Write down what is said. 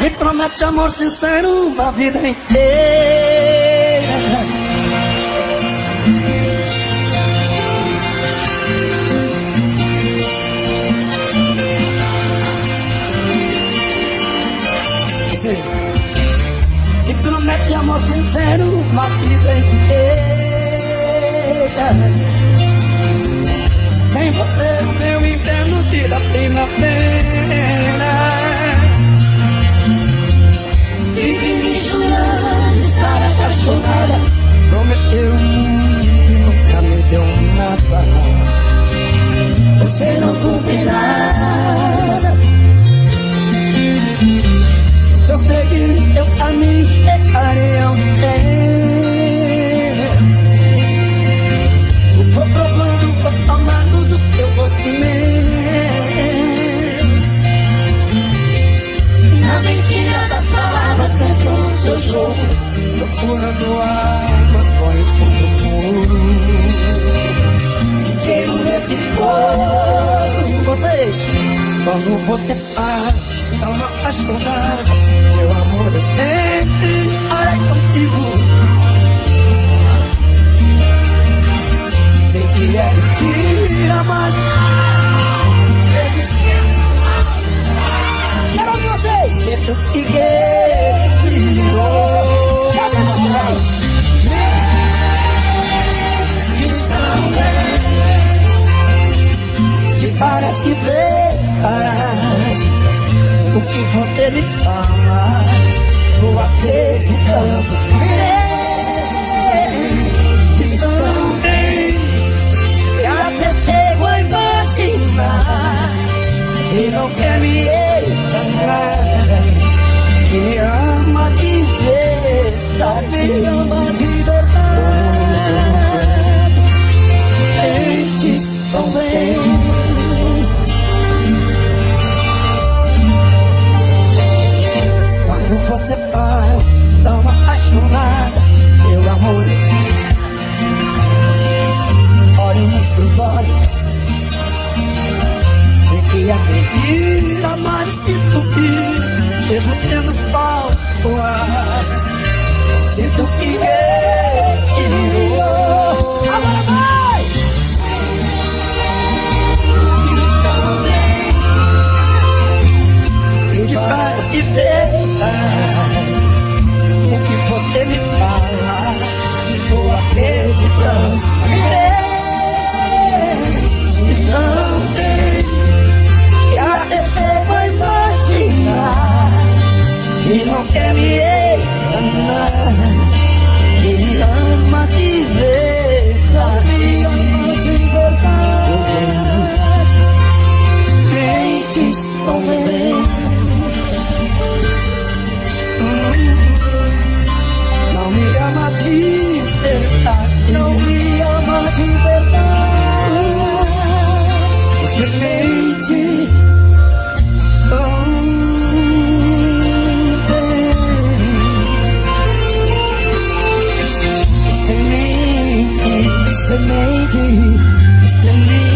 Me promete amor sincero uma vida inteira. Me promete amor sincero uma vida inteira Procurando águas, corre fundo puro. Queiro nesse fogo Você, quando você para Tão apaixonado Meu amor, eu sempre estarei contigo parece verdade O que você me fala Vou acreditando. Mentes também E até chego a imaginar E não quer me enganar. Que me ama de verdade. Me ama Quando você para Tão apaixonada Meu amor. Olho nos seus olhos. Sei que é mentira Mas sinto que Mesmo tendo falso ar. Sinto que respirou Agora vai! E de parece verdade acreditando Você mente, você mente Você mente